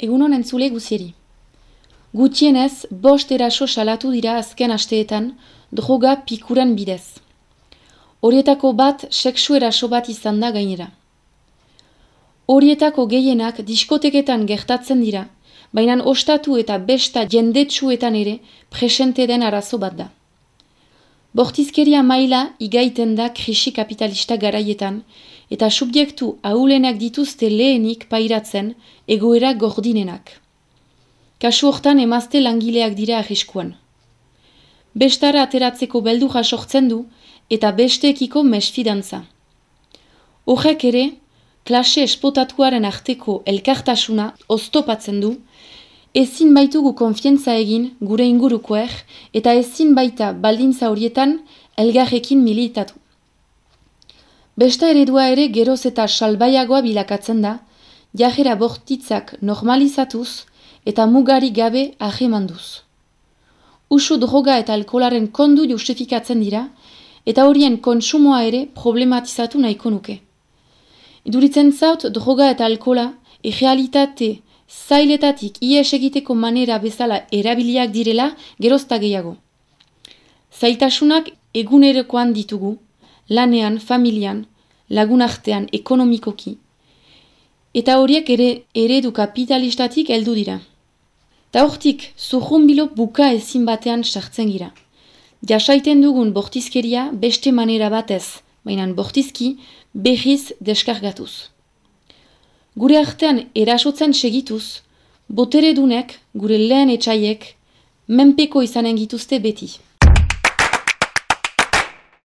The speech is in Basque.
Egunon entzule guzieri. Gutienez, bost eraso salatu dira azken asteetan, droga pikuran bidez. Horietako bat, seksu eraso bat izan da gainera. Horietako gehienak diskoteketan gertatzen dira, baina ostatu eta besta jendetsuetan ere presente den arazo bat da. Bortizkeria maila igaiten da krisi kapitalista garaietan, eta subjektu ahulenak dituzte lehenik pairatzen egoera gordinenak. Kasu hortan emazte langileak dira ahiskuan. Bestara ateratzeko beldu jasortzen du eta besteekiko mesfidantza. Horrek ere, klase espotatuaren arteko elkartasuna oztopatzen du, ezin baitugu konfientza egin gure ingurukoer eta ezin baita baldintza horietan elgarrekin militatu. Besta eredua ere geroz eta salbaiagoa bilakatzen da, jajera bortitzak normalizatuz eta mugari gabe ahemanduz. Usu droga eta alkolaren kondu justifikatzen dira, eta horien konsumoa ere problematizatu nahiko nuke. Iduritzen zaut droga eta alkola egealitate zailetatik ies egiteko manera bezala erabiliak direla gerozta gehiago. Zailtasunak egunerekoan ditugu, lanean, familian, lagunartean ekonomikoki, eta horiek ere eredu kapitalistatik heldu dira. Ta hortik, zuhun buka ezin batean sartzen gira. Jasaiten dugun bortizkeria beste manera batez, baina bortizki behiz deskargatuz. Gure artean erasotzen segituz, botere dunek, gure lehen etxaiek, menpeko izanen gituzte beti.